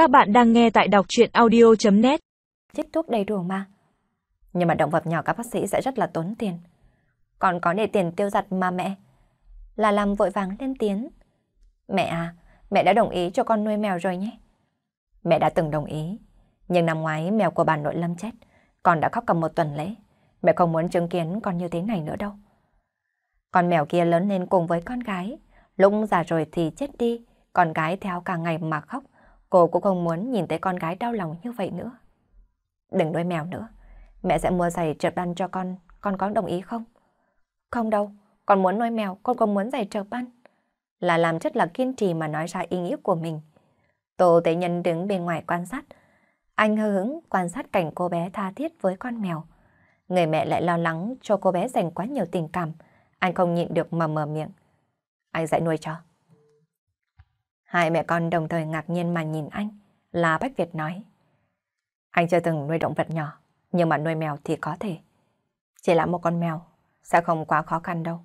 Các bạn đang nghe tại đọc chuyện audio.net Chích thuốc đầy đủ mà. Nhưng mà động vật nhỏ các bác sĩ sẽ rất là tốn tiền. Còn có để tiền tiêu giặt mà mẹ. Là làm vội vàng lên tiếng. Mẹ à, mẹ đã đồng ý cho con nuôi mèo rồi nhé. Mẹ đã từng đồng ý. Nhưng năm ngoái mèo của bà nội Lâm chết. Con đã khóc cầm một tuần lễ. Mẹ không muốn chứng kiến con như thế này nữa đâu. Con mèo kia lớn lên cùng với con gái. Lúc già rồi thì chết đi. Con gái theo cả ngày mà khóc. Cô cũng không muốn nhìn thấy con gái đau lòng như vậy nữa. Đừng nuôi mèo nữa. Mẹ sẽ mua giày trượt băng cho con. Con có đồng ý không? Không đâu. Con muốn nuôi mèo, con không muốn giày trượt băng. Là làm rất là kiên trì mà nói ra ý nghĩa của mình. Tô Tế Nhân đứng bên ngoài quan sát. Anh hơ hứng quan sát cảnh cô bé tha thiết với con mèo. Người mẹ lại lo lắng cho cô bé dành quá nhiều tình cảm. Anh không nhịn được mà mở miệng. Anh sẽ nuôi cho. Hai mẹ con đồng thời ngạc nhiên mà nhìn anh, là Bách Việt nói. Anh chưa từng nuôi động vật nhỏ, nhưng mà nuôi mèo thì có thể. Chỉ là một con mèo, sẽ không quá khó khăn đâu.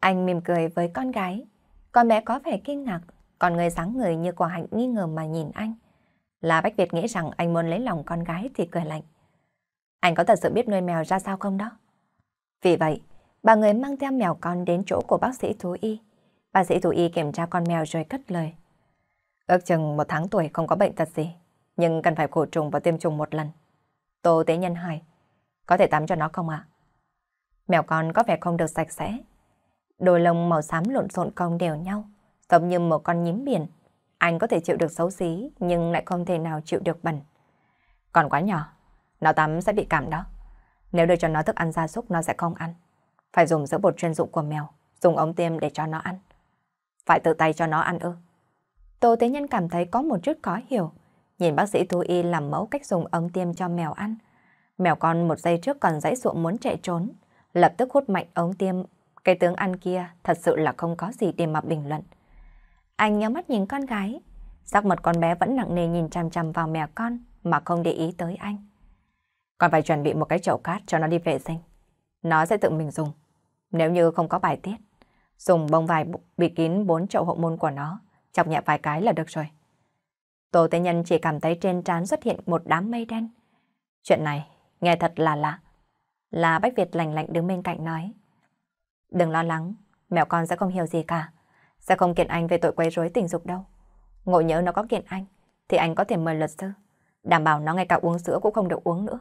Anh mỉm cười với con gái, con bé có vẻ kinh ngạc, còn người sáng người như quả hạnh nghi ngờ mà nhìn anh. Là Bách Việt nghĩ rằng anh muốn lấy lòng con gái thì cười lạnh. Anh có thật sự biết nuôi mèo ra sao không đó? Vì vậy, bà người mang theo mèo con đến chỗ của bác sĩ thú y. Bác sĩ thú y kiểm tra con mèo rồi cất lời. Ước chừng một tháng tuổi không có bệnh tật gì, nhưng cần phải khử trùng và tiêm trùng một lần. Tô Tế Nhân hỏi, có thể tắm cho nó không ạ? Mèo con có vẻ không được sạch sẽ. Đôi lông màu xám lộn xộn cong đều nhau, giống như một con nhím biển. Anh có thể chịu được xấu xí, nhưng lại không thể nào chịu được bẩn. Còn quá nhỏ, nó tắm sẽ bị cảm đó. Nếu đưa cho nó thức ăn gia súc nó sẽ không ăn. Phải dùng sữa bột chuyên dụng của mèo, dùng ống tiêm để cho nó ăn. Phải tự tay cho nó ăn ư. Tô Thế Nhân cảm thấy có một chút khó hiểu. Nhìn bác sĩ thú y làm mẫu cách dùng ống tiêm cho mèo ăn. Mèo con một giây trước còn dãy ruộng muốn chạy trốn. Lập tức hút mạnh ống tiêm. Cái tướng ăn kia thật sự là không có gì để mà bình luận. Anh nhớ mắt nhìn con gái. Sắc mặt con bé vẫn nặng nề nhìn chằm chằm vào mèo con mà không để ý tới anh. Còn phải chuẩn bị một cái chậu cát cho nó đi vệ sinh. Nó sẽ tự mình dùng. Nếu như không có bài tiết, dùng bông vải bịt kín bốn chậu hậu môn của nó, chọc nhẹ vài cái là được rồi. Tô Tế Nhân chỉ cảm thấy trên trán xuất hiện một đám mây đen. Chuyện này nghe thật là lạ. Là Bách Việt lạnh lạnh đứng bên cạnh nói. Đừng lo lắng, mèo con sẽ không hiểu gì cả. Sẽ không kiện anh về tội quấy rối tình dục đâu. Ngộ nhớ nó có kiện anh, thì anh có thể mời luật sư. Đảm bảo nó ngay cả uống sữa cũng không được uống nữa.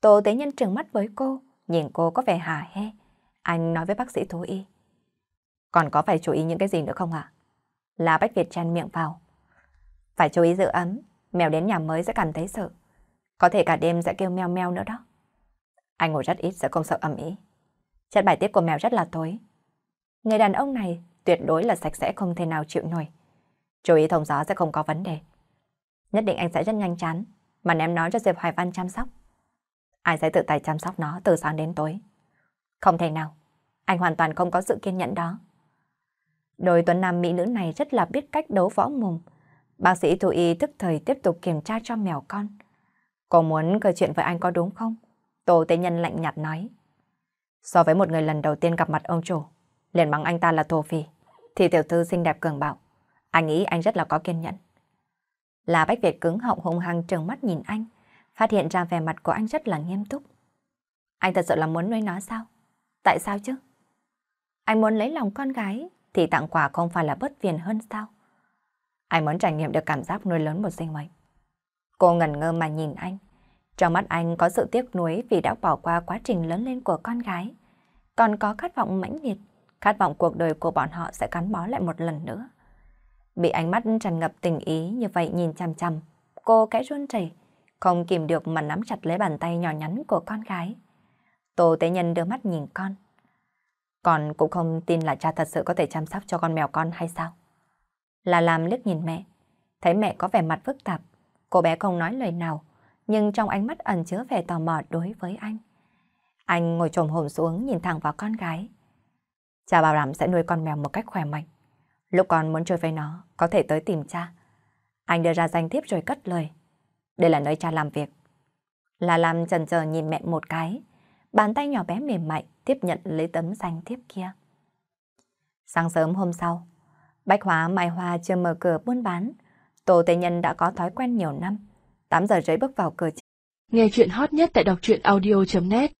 Tô Tế Nhân trừng mắt với cô, nhìn cô có vẻ hả hê. Anh nói với bác sĩ thú y. Còn có phải chú ý những cái gì nữa không ạ? Là Bách Việt chen miệng vào. Phải chú ý giữ ấm, mèo đến nhà mới sẽ cảm thấy sợ. Có thể cả đêm sẽ kêu meo meo nữa đó. Anh ngủ rất ít sẽ không sợ ẩm ý. Chất bài tiết của mèo rất là tối. Người đàn ông này tuyệt đối là sạch sẽ không thể nào chịu nổi. Chú ý thông gió sẽ không có vấn đề. Nhất định anh sẽ rất nhanh chán, mà ném nó cho Diệp Hoài Văn chăm sóc. Ai sẽ tự tay chăm sóc nó từ sáng đến tối. Không thể nào, anh hoàn toàn không có sự kiên nhẫn đó. Đôi tuấn nam mỹ nữ này rất là biết cách đấu võ mồm. Bác sĩ thú y tức thời tiếp tục kiểm tra cho mèo con. Cô muốn cười chuyện với anh có đúng không? Tổ Tế Nhân lạnh nhạt nói. So với một người lần đầu tiên gặp mặt ông chủ, liền mắng anh ta là thổ phỉ, thì tiểu thư xinh đẹp cường bạo. Anh nghĩ anh rất là có kiên nhẫn. Là Bách Việt cứng họng hung hăng trừng mắt nhìn anh, phát hiện ra vẻ mặt của anh rất là nghiêm túc. Anh thật sự là muốn nuôi nó sao? Tại sao chứ? Anh muốn lấy lòng con gái thì tặng quà không phải là bất phiền hơn sao? Anh muốn trải nghiệm được cảm giác nuôi lớn một sinh mệnh. Cô ngẩn ngơ mà nhìn anh. Trong mắt anh có sự tiếc nuối vì đã bỏ qua quá trình lớn lên của con gái. Còn có khát vọng mãnh liệt, khát vọng cuộc đời của bọn họ sẽ gắn bó lại một lần nữa. Bị ánh mắt tràn ngập tình ý như vậy nhìn chằm chằm, cô kẽ run rẩy, không kìm được mà nắm chặt lấy bàn tay nhỏ nhắn của con gái. Tô Tế Nhân đưa mắt nhìn con. Con cũng không tin là cha thật sự có thể chăm sóc cho con mèo con hay sao? Là làm liếc nhìn mẹ, thấy mẹ có vẻ mặt phức tạp, cô bé không nói lời nào, nhưng trong ánh mắt ẩn chứa vẻ tò mò đối với anh. Anh ngồi trồm hồn xuống nhìn thẳng vào con gái. Cha bảo đảm sẽ nuôi con mèo một cách khỏe mạnh. Lúc con muốn chơi với nó, có thể tới tìm cha. Anh đưa ra danh thiếp rồi cất lời. Đây là nơi cha làm việc. Là làm chần chờ nhìn mẹ một cái, bàn tay nhỏ bé mềm mại tiếp nhận lấy tấm danh thiếp kia. Sáng sớm hôm sau, Bách Hóa Mai Hoa chưa mở cửa buôn bán. Tô Tây Nhân đã có thói quen nhiều năm. 8 giờ rưỡi bước vào cửa. Nghe chuyện hot nhất tại đọc truyện audio.net